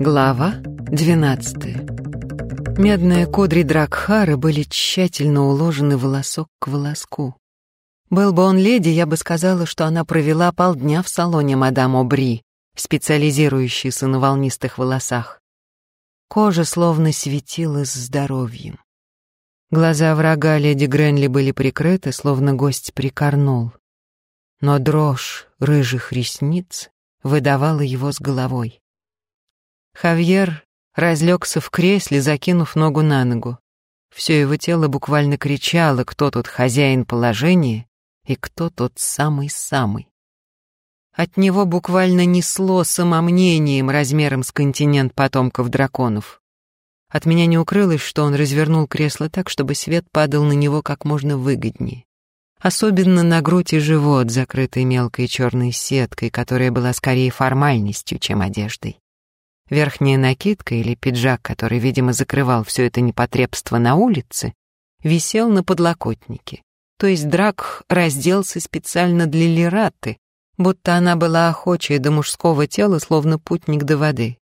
Глава 12. Медные кудри Дракхары были тщательно уложены волосок к волоску. Был бы он леди, я бы сказала, что она провела полдня в салоне мадам Обри, специализирующейся на волнистых волосах. Кожа словно светилась здоровьем. Глаза врага леди Гренли были прикрыты, словно гость прикорнул. Но дрожь рыжих ресниц выдавала его с головой. Хавьер разлегся в кресле, закинув ногу на ногу. Все его тело буквально кричало, кто тут хозяин положения и кто тот самый-самый. От него буквально несло самомнением размером с континент потомков драконов. От меня не укрылось, что он развернул кресло так, чтобы свет падал на него как можно выгоднее. Особенно на грудь и живот, закрытый мелкой черной сеткой, которая была скорее формальностью, чем одеждой. Верхняя накидка или пиджак, который, видимо, закрывал все это непотребство на улице, висел на подлокотнике. То есть Драк разделся специально для Лираты, будто она была охочая до мужского тела, словно путник до воды.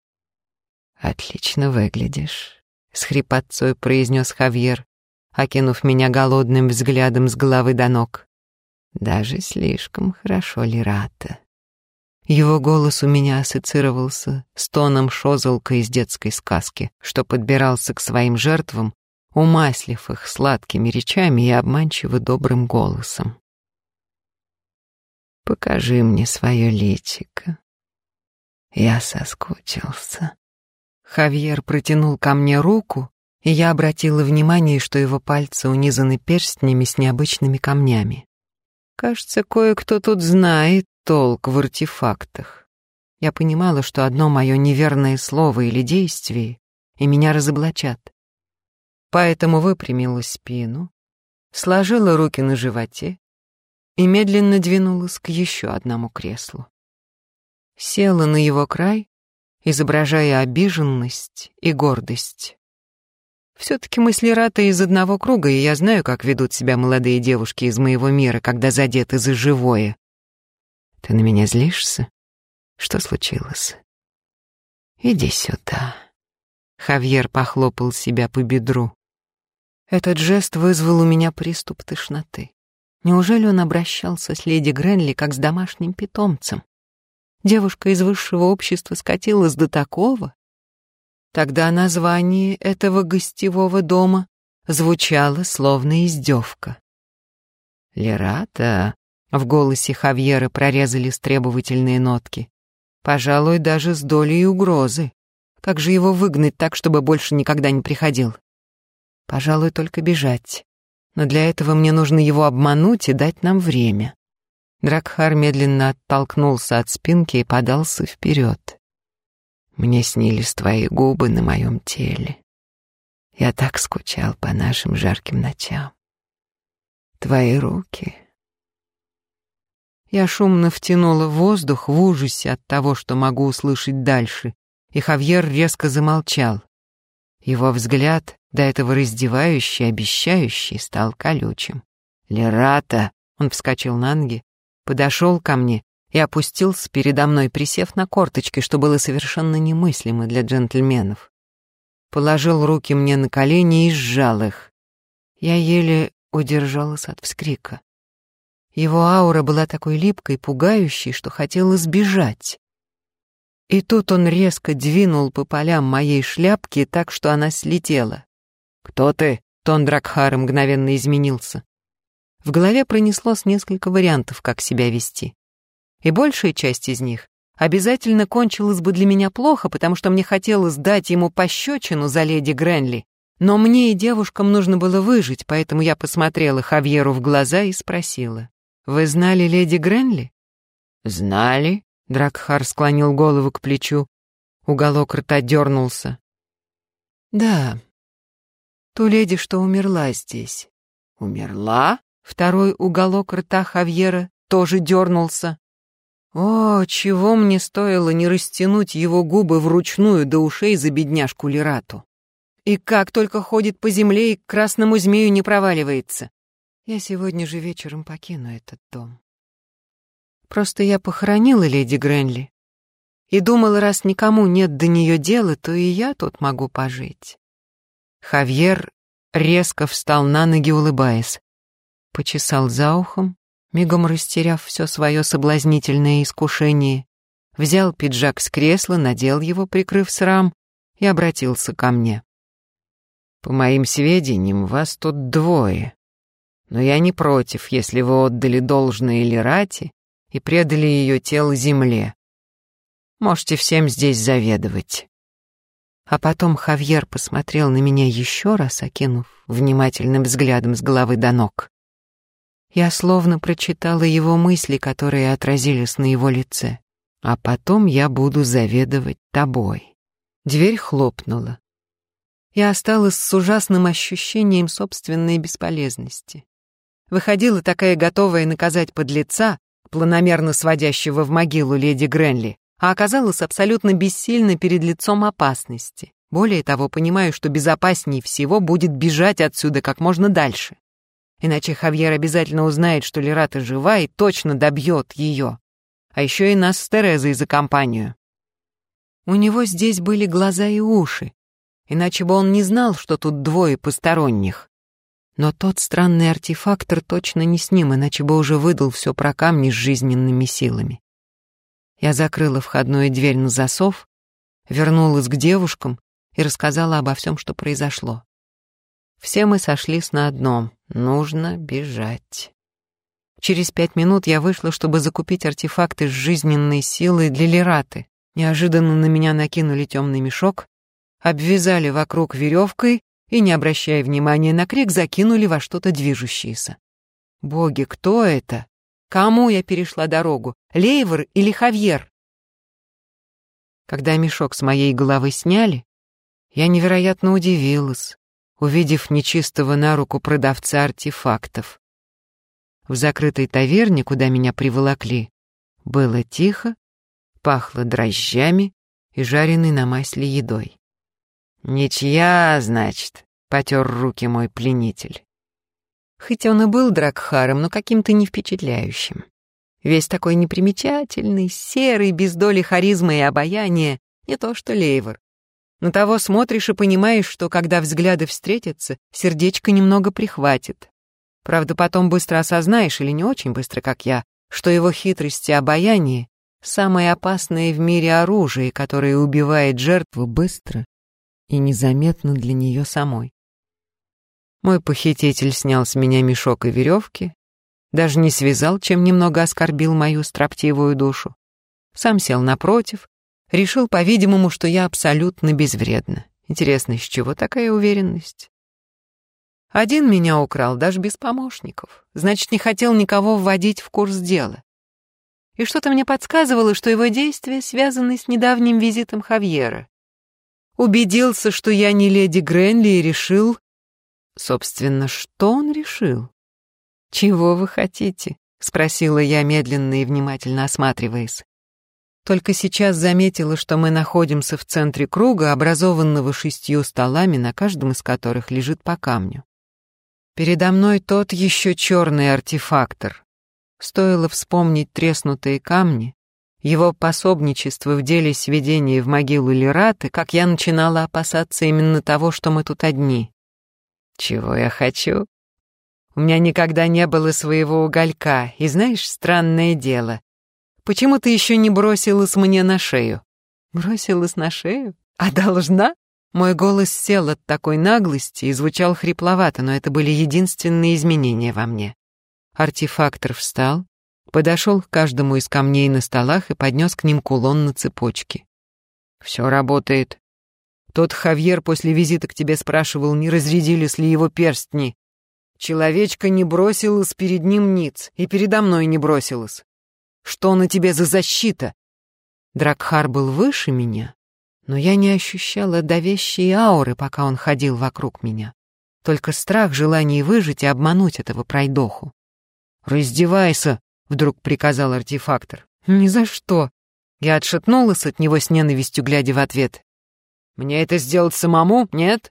«Отлично выглядишь», — с хрипотцой произнес Хавьер, окинув меня голодным взглядом с головы до ног. «Даже слишком хорошо, Лирата». Его голос у меня ассоциировался с тоном шозолка из детской сказки, что подбирался к своим жертвам, умаслив их сладкими речами и обманчиво добрым голосом. «Покажи мне свое личико». Я соскучился. Хавьер протянул ко мне руку, и я обратила внимание, что его пальцы унизаны перстнями с необычными камнями. Кажется, кое-кто тут знает толк в артефактах. Я понимала, что одно мое неверное слово или действие, и меня разоблачат. Поэтому выпрямила спину, сложила руки на животе и медленно двинулась к еще одному креслу. Села на его край, изображая обиженность и гордость. Все-таки мы с Лерата из одного круга, и я знаю, как ведут себя молодые девушки из моего мира, когда задеты за живое. Ты на меня злишься? Что случилось? Иди сюда. Хавьер похлопал себя по бедру. Этот жест вызвал у меня приступ тошноты. Неужели он обращался с леди Гренли как с домашним питомцем? Девушка из высшего общества скатилась до такого? Тогда название этого гостевого дома звучало словно издевка. «Лерата», в голосе Хавьера прорезались требовательные нотки. Пожалуй, даже с долей угрозы. Как же его выгнать так, чтобы больше никогда не приходил? Пожалуй, только бежать. Но для этого мне нужно его обмануть и дать нам время. Дракхар медленно оттолкнулся от спинки и подался вперед. Мне снились твои губы на моем теле. Я так скучал по нашим жарким ночам. Твои руки, я шумно втянула воздух в ужасе от того, что могу услышать дальше, и Хавьер резко замолчал. Его взгляд, до этого раздевающий, обещающий, стал колючим. «Лерата!» — он вскочил на ноги, подошел ко мне и опустился передо мной, присев на корточки, что было совершенно немыслимо для джентльменов. Положил руки мне на колени и сжал их. Я еле удержалась от вскрика. Его аура была такой липкой, пугающей, что хотела сбежать. И тут он резко двинул по полям моей шляпки так, что она слетела. «Кто ты?» — тон Дракхара мгновенно изменился. В голове пронеслось несколько вариантов, как себя вести. И большая часть из них обязательно кончилась бы для меня плохо, потому что мне хотелось дать ему пощечину за леди Гренли. Но мне и девушкам нужно было выжить, поэтому я посмотрела Хавьеру в глаза и спросила. Вы знали леди Гренли? Знали. Дракхар склонил голову к плечу. Уголок рта дернулся. Да. Ту леди, что умерла здесь. Умерла? Второй уголок рта Хавьера тоже дернулся. О, чего мне стоило не растянуть его губы вручную до ушей за бедняжку Лирату. И как только ходит по земле и к красному змею не проваливается. Я сегодня же вечером покину этот дом. Просто я похоронила леди Гренли. И думала, раз никому нет до нее дела, то и я тут могу пожить. Хавьер резко встал на ноги, улыбаясь. Почесал за ухом, мигом растеряв все свое соблазнительное искушение, взял пиджак с кресла, надел его, прикрыв срам, и обратился ко мне. «По моим сведениям, вас тут двое, но я не против, если вы отдали должное Лирате и предали ее тело земле. Можете всем здесь заведовать». А потом Хавьер посмотрел на меня еще раз, окинув внимательным взглядом с головы до ног. Я словно прочитала его мысли, которые отразились на его лице. А потом я буду заведовать тобой. Дверь хлопнула. Я осталась с ужасным ощущением собственной бесполезности. Выходила такая готовая наказать подлеца, планомерно сводящего в могилу леди Гренли, а оказалась абсолютно бессильна перед лицом опасности. Более того, понимаю, что безопаснее всего будет бежать отсюда как можно дальше. Иначе Хавьер обязательно узнает, что Лерата жива и точно добьет ее. А еще и нас с Терезой за компанию. У него здесь были глаза и уши, иначе бы он не знал, что тут двое посторонних. Но тот странный артефактор точно не с ним, иначе бы уже выдал все про камни с жизненными силами. Я закрыла входную дверь на засов, вернулась к девушкам и рассказала обо всем, что произошло. Все мы сошлись на одном — нужно бежать. Через пять минут я вышла, чтобы закупить артефакты с жизненной силой для Лераты. Неожиданно на меня накинули темный мешок, обвязали вокруг веревкой и, не обращая внимания на крик, закинули во что-то движущееся. Боги, кто это? Кому я перешла дорогу? Лейвер или Хавьер? Когда мешок с моей головы сняли, я невероятно удивилась увидев нечистого на руку продавца артефактов. В закрытой таверне, куда меня приволокли, было тихо, пахло дрожжами и жареной на масле едой. «Ничья, значит», — потер руки мой пленитель. Хоть он и был Дракхаром, но каким-то не впечатляющим. Весь такой непримечательный, серый, без доли харизмы и обаяния, не то что Лейвор. На того смотришь и понимаешь, что когда взгляды встретятся, сердечко немного прихватит. Правда, потом быстро осознаешь, или не очень быстро, как я, что его хитрость и обаяние — самое опасное в мире оружие, которое убивает жертву быстро и незаметно для нее самой. Мой похититель снял с меня мешок и веревки, даже не связал, чем немного оскорбил мою строптивую душу. Сам сел напротив, Решил, по-видимому, что я абсолютно безвредна. Интересно, с чего такая уверенность? Один меня украл, даже без помощников. Значит, не хотел никого вводить в курс дела. И что-то мне подсказывало, что его действия связаны с недавним визитом Хавьера. Убедился, что я не леди Гренли и решил... Собственно, что он решил? «Чего вы хотите?» — спросила я, медленно и внимательно осматриваясь. Только сейчас заметила, что мы находимся в центре круга, образованного шестью столами, на каждом из которых лежит по камню. Передо мной тот еще черный артефактор. Стоило вспомнить треснутые камни, его пособничество в деле сведения в могилу Лераты, как я начинала опасаться именно того, что мы тут одни. Чего я хочу? У меня никогда не было своего уголька, и знаешь, странное дело, Почему ты еще не бросилась мне на шею?» «Бросилась на шею? А должна?» Мой голос сел от такой наглости и звучал хрипловато, но это были единственные изменения во мне. Артефактор встал, подошел к каждому из камней на столах и поднес к ним кулон на цепочке. «Все работает. Тот Хавьер после визита к тебе спрашивал, не разрядились ли его перстни. Человечка не бросилась перед ним ниц, и передо мной не бросилась. Что на тебе за защита?» Дракхар был выше меня, но я не ощущала давящей ауры, пока он ходил вокруг меня. Только страх, желание выжить и обмануть этого пройдоху. «Раздевайся!» — вдруг приказал артефактор. «Ни за что!» Я отшатнулась от него с ненавистью, глядя в ответ. «Мне это сделать самому, нет?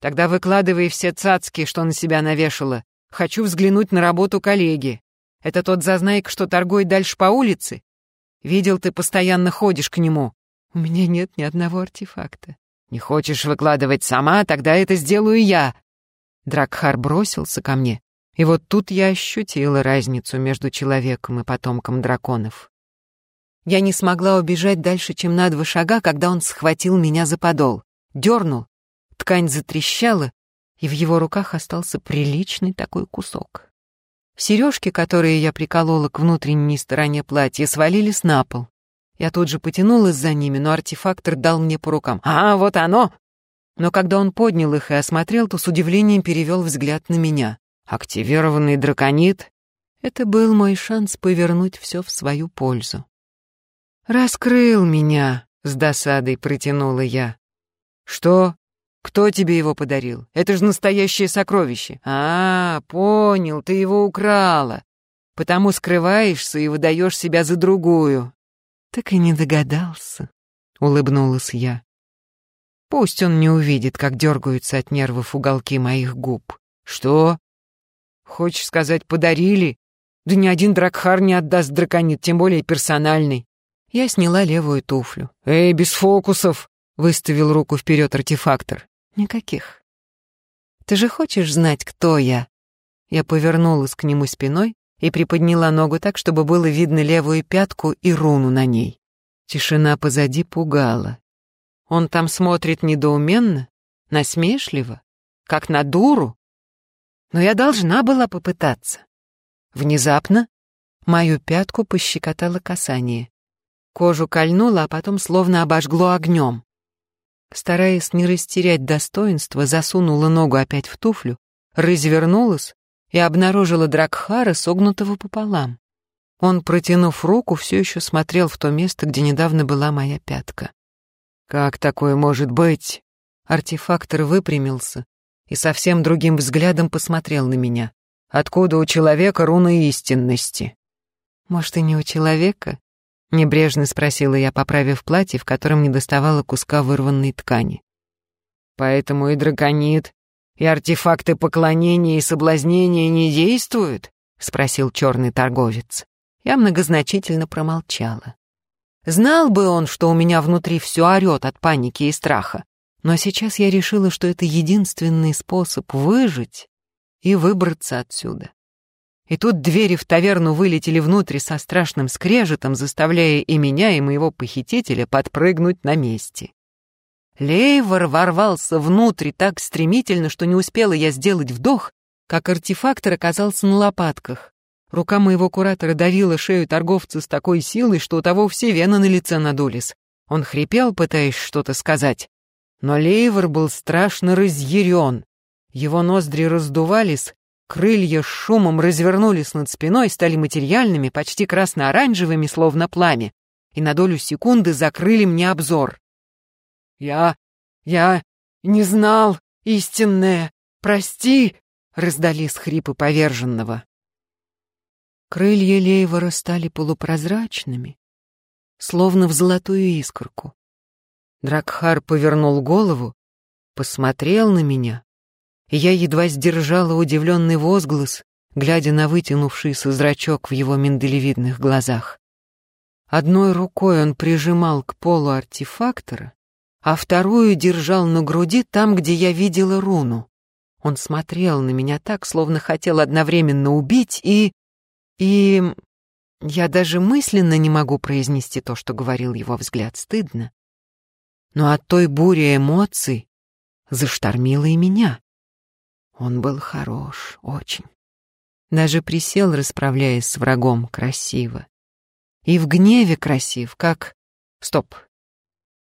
Тогда выкладывай все цацки, что на себя навешала. Хочу взглянуть на работу коллеги. Это тот зазнайк, что торгует дальше по улице? Видел, ты постоянно ходишь к нему. У меня нет ни одного артефакта. Не хочешь выкладывать сама, тогда это сделаю я. Дракхар бросился ко мне, и вот тут я ощутила разницу между человеком и потомком драконов. Я не смогла убежать дальше, чем на два шага, когда он схватил меня за подол. Дернул, ткань затрещала, и в его руках остался приличный такой кусок. Сережки, которые я приколола к внутренней стороне платья, свалились на пол. Я тут же потянулась за ними, но артефактор дал мне по рукам. «А, вот оно!» Но когда он поднял их и осмотрел, то с удивлением перевел взгляд на меня. «Активированный драконит?» Это был мой шанс повернуть все в свою пользу. «Раскрыл меня», — с досадой протянула я. «Что? Кто тебе его подарил? Это же настоящее сокровище. А, понял, ты его украла. Потому скрываешься и выдаешь себя за другую. Так и не догадался, улыбнулась я. Пусть он не увидит, как дергаются от нервов уголки моих губ. Что? Хочешь сказать, подарили? Да ни один дракхар не отдаст драконит, тем более персональный. Я сняла левую туфлю. Эй, без фокусов! Выставил руку вперед артефактор. Никаких. Ты же хочешь знать, кто я? Я повернулась к нему спиной и приподняла ногу так, чтобы было видно левую пятку и руну на ней. Тишина позади пугала. Он там смотрит недоуменно, насмешливо, как на дуру. Но я должна была попытаться. Внезапно мою пятку пощекотало касание. Кожу кольнуло, а потом словно обожгло огнем. Стараясь не растерять достоинства, засунула ногу опять в туфлю, развернулась и обнаружила Дракхара, согнутого пополам. Он, протянув руку, все еще смотрел в то место, где недавно была моя пятка. «Как такое может быть?» Артефактор выпрямился и совсем другим взглядом посмотрел на меня. «Откуда у человека руна истинности?» «Может, и не у человека?» Небрежно спросила я, поправив платье, в котором не доставало куска вырванной ткани. «Поэтому и драконит, и артефакты поклонения и соблазнения не действуют?» — спросил черный торговец. Я многозначительно промолчала. Знал бы он, что у меня внутри все орет от паники и страха, но сейчас я решила, что это единственный способ выжить и выбраться отсюда. И тут двери в таверну вылетели внутрь со страшным скрежетом, заставляя и меня, и моего похитителя подпрыгнуть на месте. Лейвор ворвался внутрь так стремительно, что не успела я сделать вдох, как артефактор оказался на лопатках. Рука моего куратора давила шею торговца с такой силой, что у того все вены на лице надулись. Он хрипел, пытаясь что-то сказать. Но Лейвор был страшно разъярен. Его ноздри раздувались, Крылья с шумом развернулись над спиной, стали материальными, почти красно-оранжевыми, словно пламя, и на долю секунды закрыли мне обзор. «Я... я не знал, истинное, прости!» — раздались хрипы поверженного. Крылья Лейвора стали полупрозрачными, словно в золотую искорку. Дракхар повернул голову, посмотрел на меня, и я едва сдержала удивленный возглас, глядя на вытянувшийся зрачок в его миндалевидных глазах. Одной рукой он прижимал к полу артефактора, а вторую держал на груди там, где я видела руну. Он смотрел на меня так, словно хотел одновременно убить и... и... Я даже мысленно не могу произнести то, что говорил его взгляд, стыдно. Но от той бури эмоций заштормило и меня. Он был хорош, очень. Даже присел, расправляясь с врагом, красиво. И в гневе красив, как... Стоп.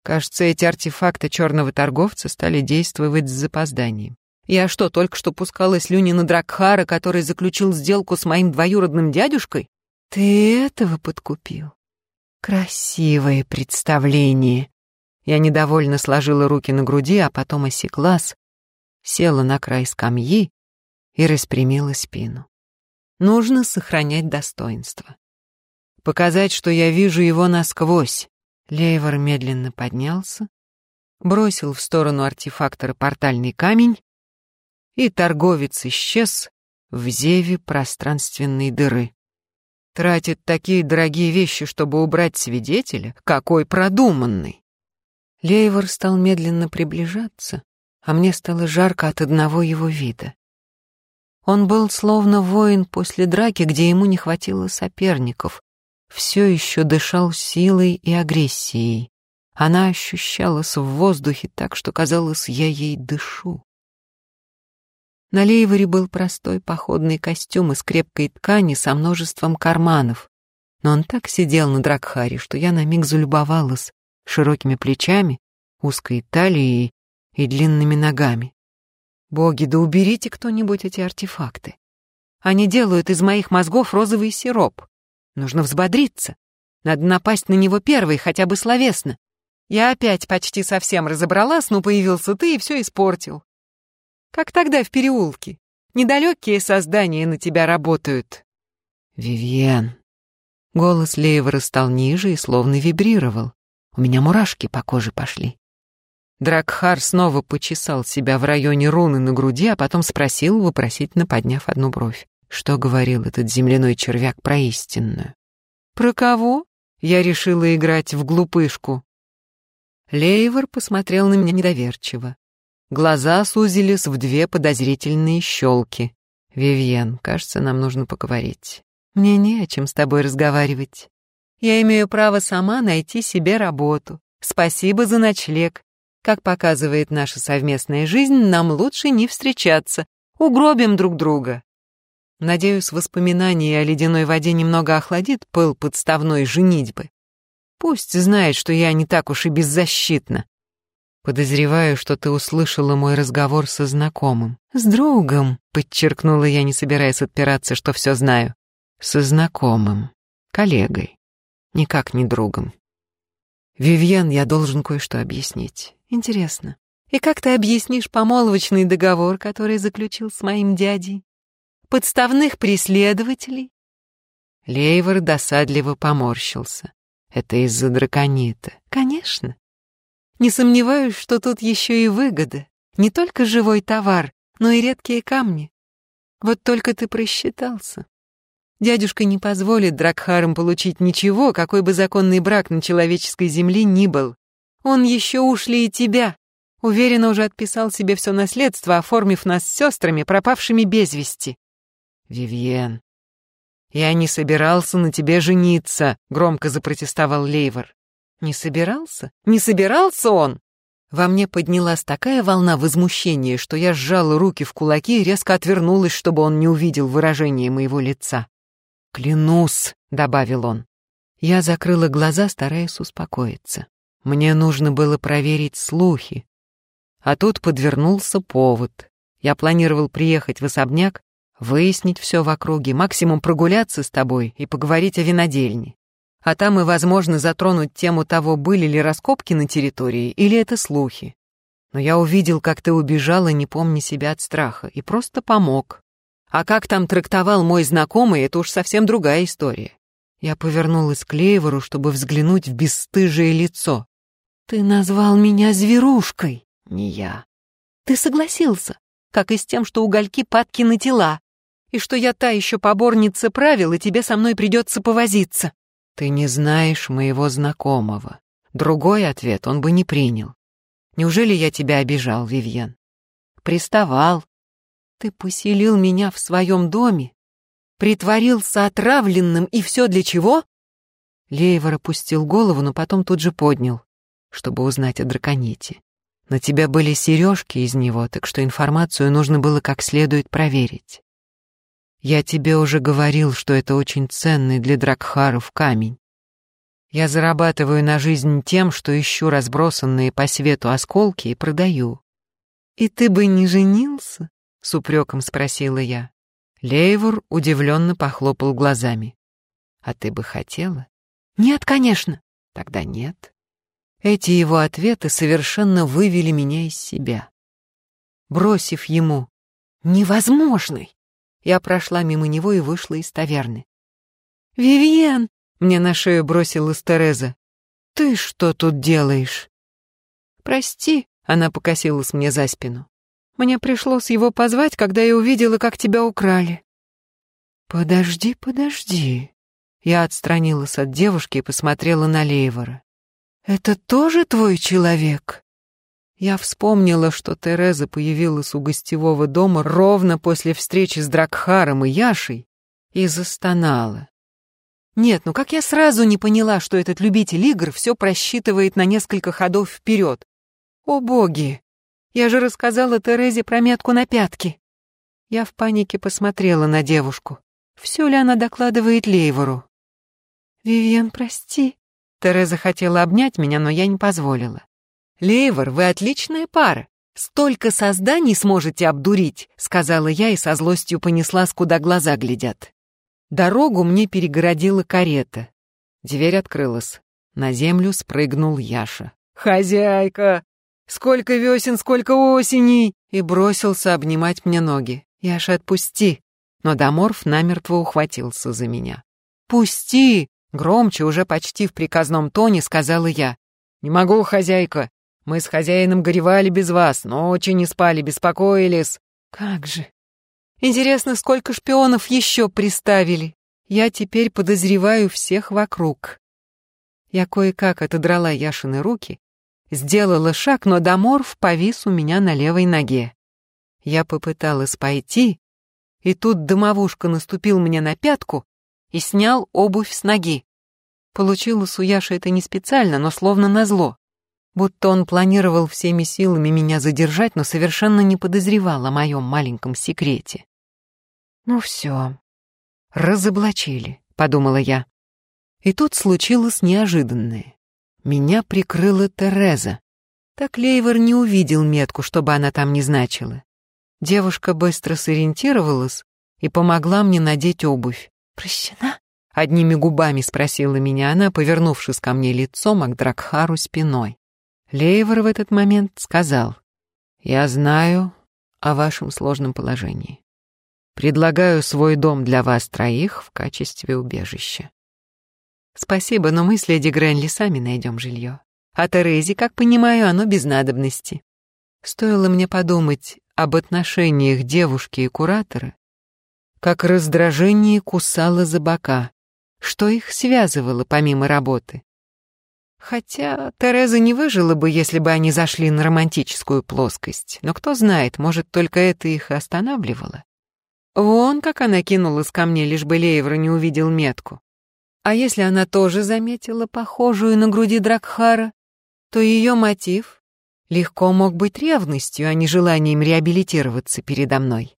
Кажется, эти артефакты черного торговца стали действовать с запозданием. Я что, только что пускала слюни на Дракхара, который заключил сделку с моим двоюродным дядюшкой? Ты этого подкупил? Красивое представление. Я недовольно сложила руки на груди, а потом осеклась, села на край скамьи и распрямила спину. Нужно сохранять достоинство. Показать, что я вижу его насквозь. Лейвор медленно поднялся, бросил в сторону артефактора портальный камень, и торговец исчез в зеве пространственной дыры. Тратит такие дорогие вещи, чтобы убрать свидетеля? Какой продуманный!» Лейвор стал медленно приближаться, а мне стало жарко от одного его вида. Он был словно воин после драки, где ему не хватило соперников, все еще дышал силой и агрессией. Она ощущалась в воздухе так, что казалось, я ей дышу. На Лейворе был простой походный костюм из крепкой ткани со множеством карманов, но он так сидел на Дракхаре, что я на миг залюбовалась широкими плечами, узкой талией и длинными ногами. Боги, да уберите кто-нибудь эти артефакты. Они делают из моих мозгов розовый сироп. Нужно взбодриться. Надо напасть на него первой, хотя бы словесно. Я опять почти совсем разобралась, но появился ты и все испортил. Как тогда в переулке. Недалекие создания на тебя работают. Вивьен. Голос Лейвора стал ниже и словно вибрировал. У меня мурашки по коже пошли. Дракхар снова почесал себя в районе руны на груди, а потом спросил, вопросительно подняв одну бровь. Что говорил этот земляной червяк про истинную? «Про кого?» Я решила играть в глупышку. Лейвор посмотрел на меня недоверчиво. Глаза сузились в две подозрительные щелки. «Вивьен, кажется, нам нужно поговорить. Мне не о чем с тобой разговаривать. Я имею право сама найти себе работу. Спасибо за ночлег. Как показывает наша совместная жизнь, нам лучше не встречаться. Угробим друг друга». Надеюсь, воспоминание о ледяной воде немного охладит пыл подставной женитьбы. Пусть знает, что я не так уж и беззащитна. Подозреваю, что ты услышала мой разговор со знакомым. С другом, подчеркнула я, не собираясь отпираться, что все знаю. Со знакомым, коллегой, никак не другом. Вивьен, я должен кое-что объяснить. Интересно. И как ты объяснишь помолвочный договор, который заключил с моим дядей? Подставных преследователей? Лейвор досадливо поморщился. Это из-за драконита. Конечно. Не сомневаюсь, что тут еще и выгода. Не только живой товар, но и редкие камни. Вот только ты просчитался. Дядюшка не позволит Дракхарам получить ничего, какой бы законный брак на человеческой земле ни был. Он еще ушли и тебя. Уверенно уже отписал себе все наследство, оформив нас с сестрами, пропавшими без вести. Вивьен, я не собирался на тебе жениться, громко запротестовал Лейвор. Не собирался? Не собирался он? Во мне поднялась такая волна возмущения, что я сжала руки в кулаки и резко отвернулась, чтобы он не увидел выражение моего лица. «Клянусь», — добавил он. Я закрыла глаза, стараясь успокоиться. Мне нужно было проверить слухи. А тут подвернулся повод. Я планировал приехать в особняк, выяснить все в округе, максимум прогуляться с тобой и поговорить о винодельне. А там и, возможно, затронуть тему того, были ли раскопки на территории или это слухи. Но я увидел, как ты убежала, не помня себя от страха, и просто помог. А как там трактовал мой знакомый, это уж совсем другая история. Я повернулась к Лейвору, чтобы взглянуть в бесстыжее лицо. «Ты назвал меня зверушкой!» «Не я». «Ты согласился, как и с тем, что угольки падки на тела, и что я та еще поборница правил, и тебе со мной придется повозиться». «Ты не знаешь моего знакомого. Другой ответ он бы не принял. Неужели я тебя обижал, Вивьен?» «Приставал. Ты поселил меня в своем доме, притворился отравленным, и все для чего?» Лейвор опустил голову, но потом тут же поднял, чтобы узнать о драконите. На тебя были сережки из него, так что информацию нужно было как следует проверить. Я тебе уже говорил, что это очень ценный для Дракхаров камень. Я зарабатываю на жизнь тем, что ищу разбросанные по свету осколки и продаю. И ты бы не женился? С упреком спросила я. Лейвор удивленно похлопал глазами. А ты бы хотела? Нет, конечно. Тогда нет. Эти его ответы совершенно вывели меня из себя. Бросив ему «Невозможный!» Я прошла мимо него и вышла из таверны. «Вивьен!» — мне на шею бросилась Тереза. «Ты что тут делаешь?» «Прости», — она покосилась мне за спину. «Мне пришлось его позвать, когда я увидела, как тебя украли». «Подожди, подожди. Я отстранилась от девушки и посмотрела на Лейвора. «Это тоже твой человек?» Я вспомнила, что Тереза появилась у гостевого дома ровно после встречи с Дракхаром и Яшей и застонала. Нет, ну как я сразу не поняла, что этот любитель игр все просчитывает на несколько ходов вперед. О боги! Я же рассказала Терезе про метку на пятки. Я в панике посмотрела на девушку. Все ли она докладывает Лейвору? «Вивьен, прости». Тереза хотела обнять меня, но я не позволила. «Лейвор, вы отличная пара. Столько созданий сможете обдурить», — сказала я и со злостью понесла, куда глаза глядят. Дорогу мне перегородила карета. Дверь открылась. На землю спрыгнул Яша. «Хозяйка! Сколько весен, сколько осеней!» И бросился обнимать мне ноги. «Яша, отпусти!» Но Доморф намертво ухватился за меня. «Пусти!» Громче, уже почти в приказном тоне, сказала я. «Не могу, хозяйка. Мы с хозяином горевали без вас, ночи не спали, беспокоились». «Как же! Интересно, сколько шпионов еще приставили? Я теперь подозреваю всех вокруг». Я кое-как отодрала Яшины руки, сделала шаг, но Доморф повис у меня на левой ноге. Я попыталась пойти, и тут домовушка наступил мне на пятку и снял обувь с ноги. Получилось у Яши это не специально, но словно назло. Будто он планировал всеми силами меня задержать, но совершенно не подозревал о моем маленьком секрете. «Ну все, разоблачили», — подумала я. И тут случилось неожиданное. Меня прикрыла Тереза. Так Лейвор не увидел метку, чтобы она там не значила. Девушка быстро сориентировалась и помогла мне надеть обувь. «Прощена?» — одними губами спросила меня она, повернувшись ко мне лицом, а к Дракхару спиной. Лейвор в этот момент сказал, «Я знаю о вашем сложном положении. Предлагаю свой дом для вас троих в качестве убежища». «Спасибо, но мы с леди Гренли сами найдем жилье. А Терезе, как понимаю, оно без надобности». Стоило мне подумать об отношениях девушки и куратора, как раздражение кусало за бока. Что их связывало помимо работы? Хотя Тереза не выжила бы, если бы они зашли на романтическую плоскость, но кто знает, может, только это их останавливало. Вон как она кинулась ко мне, лишь бы Лейвра не увидел метку. А если она тоже заметила похожую на груди Дракхара, то ее мотив легко мог быть ревностью, а не желанием реабилитироваться передо мной.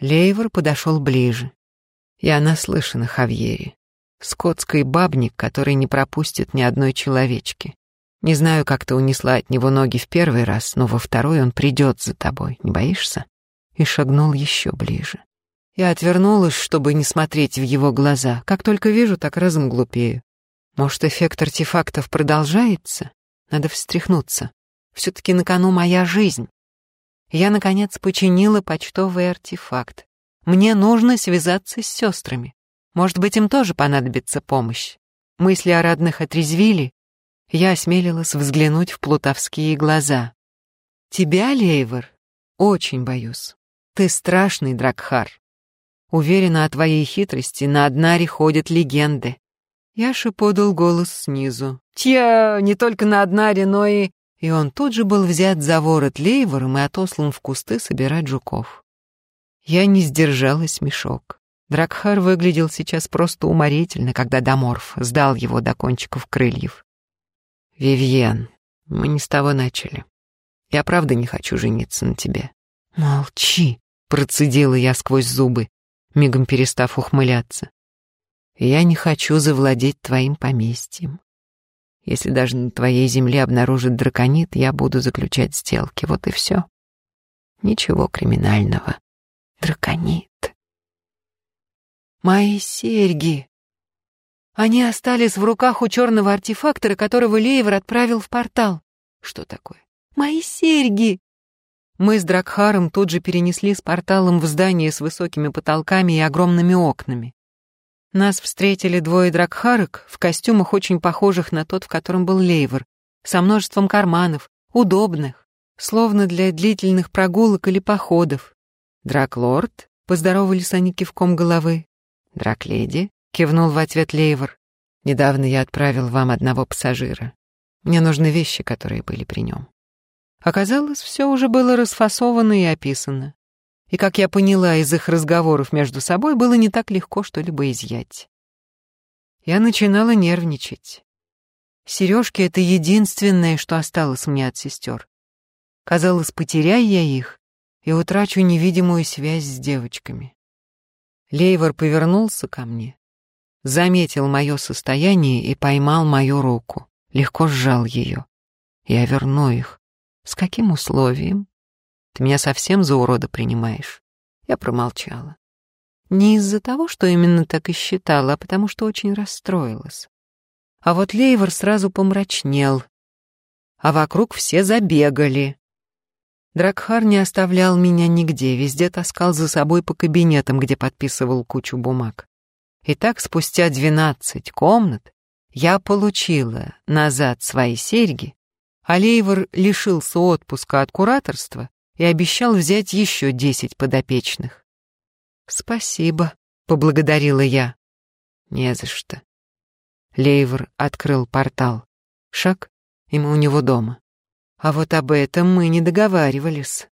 Лейвор подошел ближе. Я наслышан о Хавьере. Скотский бабник, который не пропустит ни одной человечки. Не знаю, как ты унесла от него ноги в первый раз, но во второй он придет за тобой. Не боишься? И шагнул еще ближе. Я отвернулась, чтобы не смотреть в его глаза. Как только вижу, так разом глупею. Может, эффект артефактов продолжается? Надо встряхнуться. Все-таки на кону моя жизнь. Я, наконец, починила почтовый артефакт. Мне нужно связаться с сестрами. Может быть, им тоже понадобится помощь. Мысли о родных отрезвили. Я осмелилась взглянуть в плутовские глаза. Тебя, Лейвор, очень боюсь. Ты страшный, Дракхар. Уверена, о твоей хитрости на Однаре ходят легенды. Яша подал голос снизу. «Тья, не только на Однаре, но и...» и он тут же был взят за ворот лейвором и отослан в кусты собирать жуков. Я не сдержала смешок. Дракхар выглядел сейчас просто уморительно, когда Даморф сдал его до кончиков крыльев. «Вивьен, мы не с того начали. Я правда не хочу жениться на тебе». «Молчи», — процедила я сквозь зубы, мигом перестав ухмыляться. «Я не хочу завладеть твоим поместьем. Если даже на твоей земле обнаружат драконит, я буду заключать сделки. Вот и все. Ничего криминального. Драконит. Мои серьги. Они остались в руках у черного артефактора, которого Лейвер отправил в портал. Что такое? Мои серьги. Мы с Дракхаром тут же перенесли с порталом в здание с высокими потолками и огромными окнами. Нас встретили двое дракхарок в костюмах, очень похожих на тот, в котором был Лейвор, со множеством карманов, удобных, словно для длительных прогулок или походов. «Драклорд?» — поздоровались они кивком головы. «Дракледи?» кивнул в ответ Лейвор. Недавно я отправил вам одного пассажира. Мне нужны вещи, которые были при нем. Оказалось, все уже было расфасовано и описано. И, как я поняла из их разговоров между собой, было не так легко что-либо изъять. Я начинала нервничать. Сережки — это единственное, что осталось мне от сестер. Казалось, потеряй я их, и утрачу невидимую связь с девочками. Лейвор повернулся ко мне, заметил мое состояние и поймал мою руку, легко сжал ее. Я верну их. С каким условием? Ты меня совсем за урода принимаешь? Я промолчала. Не из-за того, что именно так и считала, а потому что очень расстроилась. А вот Лейвор сразу помрачнел, а вокруг все забегали. Дракхар не оставлял меня нигде, везде таскал за собой по кабинетам, где подписывал кучу бумаг. И так спустя двенадцать комнат я получила назад свои серьги, а Лейвор лишился отпуска от кураторства и обещал взять еще десять подопечных. «Спасибо», — поблагодарила я. «Не за что». Лейвор открыл портал. Шаг, и мы у него дома. А вот об этом мы не договаривались.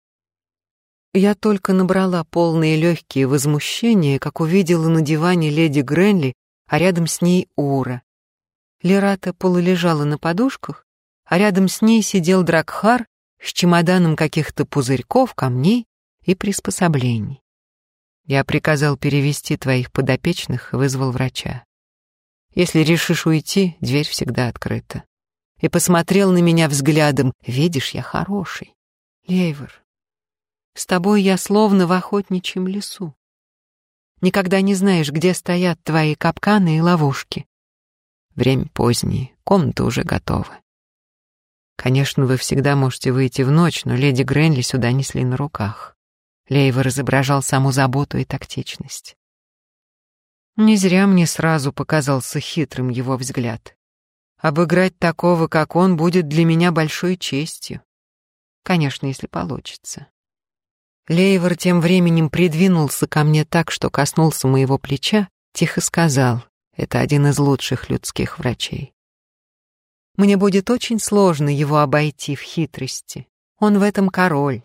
Я только набрала полные легкие возмущения, как увидела на диване леди Гренли, а рядом с ней Ура. Лерата полулежала на подушках, а рядом с ней сидел Дракхар с чемоданом каких-то пузырьков, камней и приспособлений. Я приказал перевести твоих подопечных и вызвал врача. Если решишь уйти, дверь всегда открыта и посмотрел на меня взглядом. «Видишь, я хороший. Лейвор, с тобой я словно в охотничьем лесу. Никогда не знаешь, где стоят твои капканы и ловушки. Время позднее, комната уже готова. Конечно, вы всегда можете выйти в ночь, но леди Гренли сюда несли на руках. Лейвор изображал саму заботу и тактичность. Не зря мне сразу показался хитрым его взгляд. Обыграть такого, как он, будет для меня большой честью. Конечно, если получится. Лейвор тем временем придвинулся ко мне так, что коснулся моего плеча, тихо сказал, это один из лучших людских врачей. Мне будет очень сложно его обойти в хитрости. Он в этом король.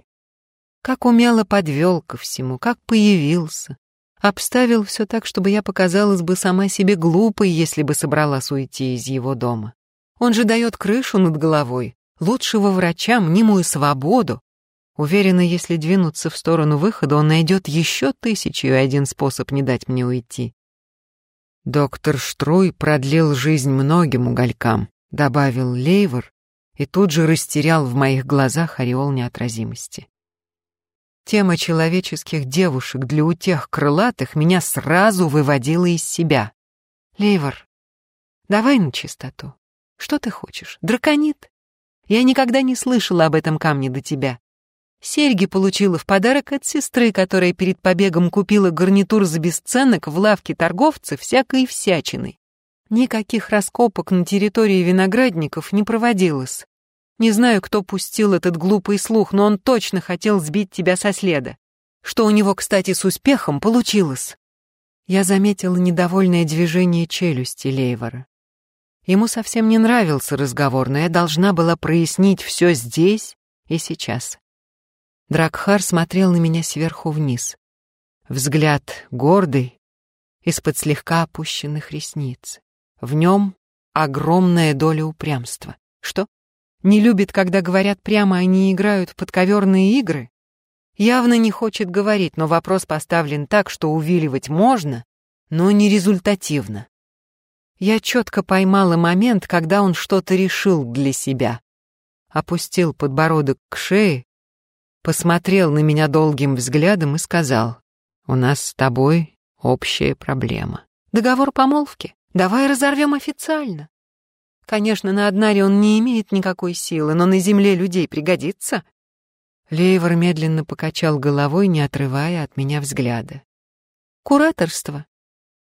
Как умело подвел ко всему, как появился. Обставил все так, чтобы я показалась бы сама себе глупой, если бы собралась уйти из его дома. Он же дает крышу над головой, лучшего врача, мнимую свободу. Уверена, если двинуться в сторону выхода, он найдет еще тысячу и один способ не дать мне уйти. Доктор Штруй продлил жизнь многим уголькам, добавил Лейвор и тут же растерял в моих глазах ореол неотразимости. Тема человеческих девушек для утех крылатых меня сразу выводила из себя. Лейвор, давай на чистоту. Что ты хочешь? Драконит? Я никогда не слышала об этом камне до тебя. Серьги получила в подарок от сестры, которая перед побегом купила гарнитур за бесценок в лавке торговца всякой всячиной. Никаких раскопок на территории виноградников не проводилось. Не знаю, кто пустил этот глупый слух, но он точно хотел сбить тебя со следа. Что у него, кстати, с успехом получилось. Я заметила недовольное движение челюсти Лейвора. Ему совсем не нравился разговор, но я должна была прояснить все здесь и сейчас. Дракхар смотрел на меня сверху вниз. Взгляд гордый, из-под слегка опущенных ресниц. В нем огромная доля упрямства. Что? Не любит, когда говорят прямо, они играют в подковерные игры? Явно не хочет говорить, но вопрос поставлен так, что увиливать можно, но не результативно. Я четко поймала момент, когда он что-то решил для себя. Опустил подбородок к шее, посмотрел на меня долгим взглядом и сказал, «У нас с тобой общая проблема. Договор помолвки. Давай разорвем официально. Конечно, на Однаре он не имеет никакой силы, но на земле людей пригодится. Лейвор медленно покачал головой, не отрывая от меня взгляда. Кураторство.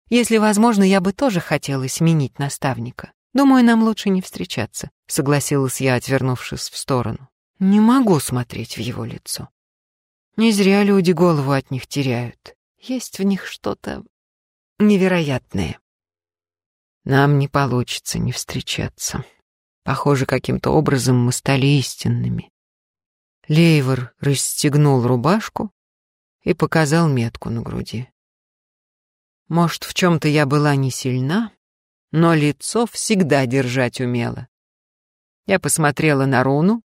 Если возможно, я бы тоже хотела сменить наставника. Думаю, нам лучше не встречаться, согласилась я, отвернувшись в сторону. Не могу смотреть в его лицо. Не зря люди голову от них теряют. Есть в них что-то невероятное. Нам не получится не встречаться. Похоже, каким-то образом мы стали истинными. Лейвор расстегнул рубашку и показал метку на груди. Может, в чем-то я была не сильна, но лицо всегда держать умела. Я посмотрела на руну,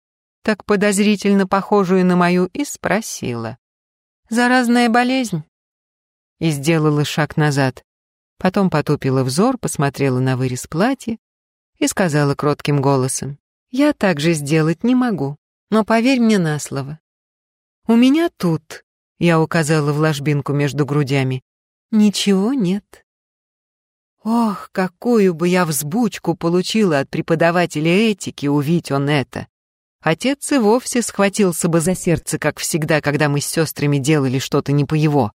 так подозрительно похожую на мою, и спросила. «Заразная болезнь?» И сделала шаг назад. Потом потупила взор, посмотрела на вырез платья и сказала кротким голосом. «Я так же сделать не могу, но поверь мне на слово. У меня тут, — я указала в ложбинку между грудями, — ничего нет». Ох, какую бы я взбучку получила от преподавателя этики, увидеть он это. Отец и вовсе схватился бы за сердце, как всегда, когда мы с сестрами делали что-то не по его.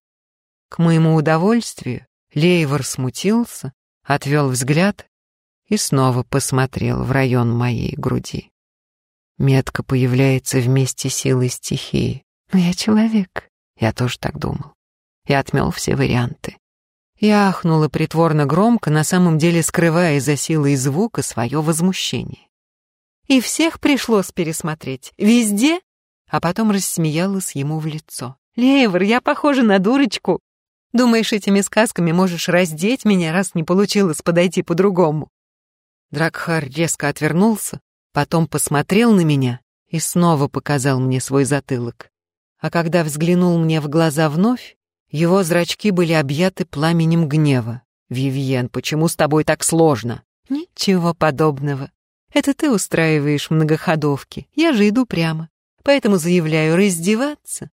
К моему удовольствию Лейвор смутился, отвел взгляд и снова посмотрел в район моей груди. Метка появляется вместе силы стихии. Но я человек. Я тоже так думал. Я отмел все варианты. Я ахнула притворно громко, на самом деле скрывая за силой звука свое возмущение. И всех пришлось пересмотреть. Везде? А потом рассмеялась ему в лицо. «Лейвор, я похожа на дурочку. Думаешь, этими сказками можешь раздеть меня, раз не получилось подойти по-другому?» Дракхар резко отвернулся, потом посмотрел на меня и снова показал мне свой затылок. А когда взглянул мне в глаза вновь, его зрачки были объяты пламенем гнева. «Вивьен, почему с тобой так сложно?» «Ничего подобного. Это ты устраиваешь многоходовки, я же иду прямо. Поэтому заявляю, раздеваться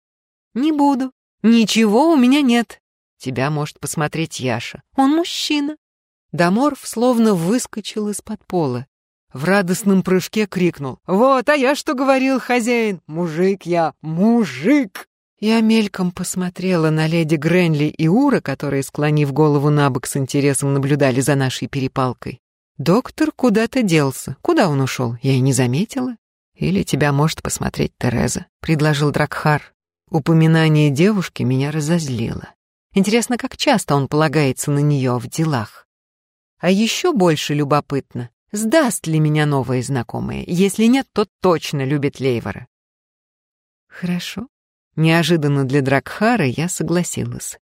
не буду. Ничего у меня нет. Тебя может посмотреть Яша. Он мужчина. Даморф словно выскочил из-под пола. В радостном прыжке крикнул. «Вот, а я что говорил, хозяин? Мужик я, мужик!» Я мельком посмотрела на леди Гренли и Ура, которые, склонив голову на бок, с интересом наблюдали за нашей перепалкой. Доктор куда-то делся. Куда он ушел? Я и не заметила. Или тебя может посмотреть Тереза, предложил Дракхар. Упоминание девушки меня разозлило. Интересно, как часто он полагается на нее в делах. А еще больше любопытно, сдаст ли меня новая знакомая. Если нет, то точно любит Лейвора. Хорошо. Неожиданно для Дракхара я согласилась.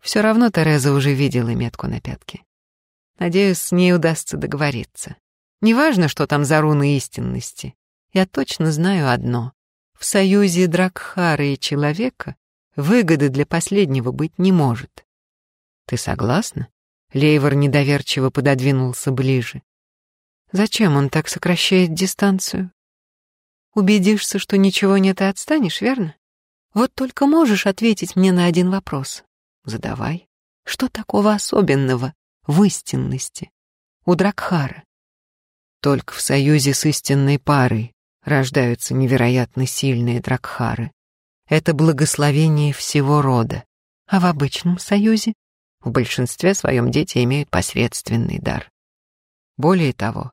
Все равно Тереза уже видела метку на пятке. Надеюсь, с ней удастся договориться. Неважно, что там за руны истинности. Я точно знаю одно. В союзе Дракхара и человека выгоды для последнего быть не может. Ты согласна? Лейвор недоверчиво пододвинулся ближе. Зачем он так сокращает дистанцию? Убедишься, что ничего нет и отстанешь, верно? Вот только можешь ответить мне на один вопрос. Задавай. Что такого особенного в истинности у Дракхара? Только в союзе с истинной парой рождаются невероятно сильные Дракхары. Это благословение всего рода. А в обычном союзе в большинстве своем дети имеют посредственный дар. Более того,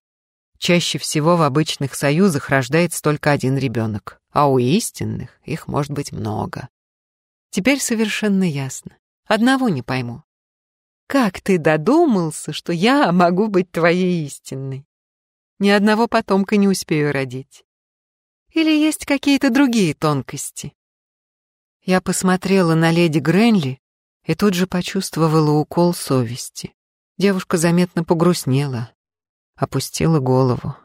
чаще всего в обычных союзах рождается только один ребенок, а у истинных их может быть много. Теперь совершенно ясно. Одного не пойму. Как ты додумался, что я могу быть твоей истинной? Ни одного потомка не успею родить. Или есть какие-то другие тонкости? Я посмотрела на леди Гренли и тут же почувствовала укол совести. Девушка заметно погрустнела, опустила голову.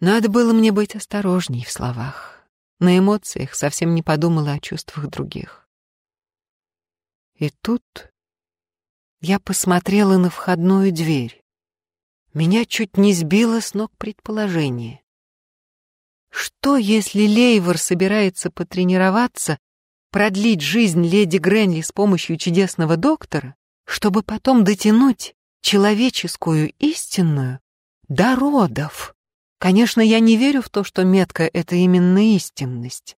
Надо было мне быть осторожней в словах. На эмоциях совсем не подумала о чувствах других. И тут я посмотрела на входную дверь. Меня чуть не сбило с ног предположение. Что, если Лейвор собирается потренироваться продлить жизнь леди Гренли с помощью чудесного доктора, чтобы потом дотянуть человеческую истинную до родов. Конечно, я не верю в то, что метка — это именно истинность.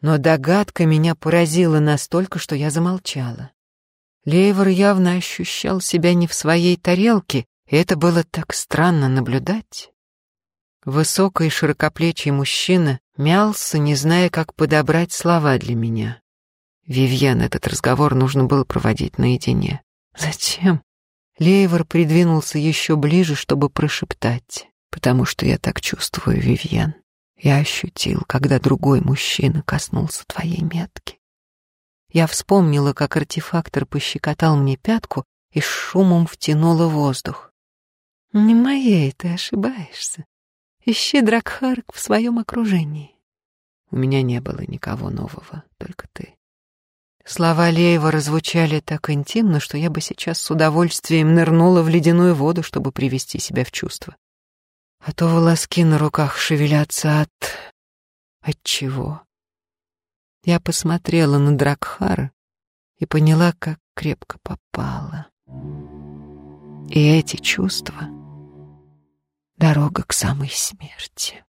Но догадка меня поразила настолько, что я замолчала. Лейвор явно ощущал себя не в своей тарелке, и это было так странно наблюдать. Высокий широкоплечий мужчина мялся, не зная, как подобрать слова для меня. Вивьен, этот разговор нужно было проводить наедине. Зачем? Лейвор придвинулся еще ближе, чтобы прошептать, потому что я так чувствую, Вивьен. Я ощутил, когда другой мужчина коснулся твоей метки. Я вспомнила, как артефактор пощекотал мне пятку и шумом втянула воздух. Не моей, ты ошибаешься. Ищи Дракхарк в своем окружении. У меня не было никого нового, только ты. Слова Леева раззвучали так интимно, что я бы сейчас с удовольствием нырнула в ледяную воду, чтобы привести себя в чувство. А то волоски на руках шевелятся от... От чего? Я посмотрела на Дракхара и поняла, как крепко попала. И эти чувства — дорога к самой смерти.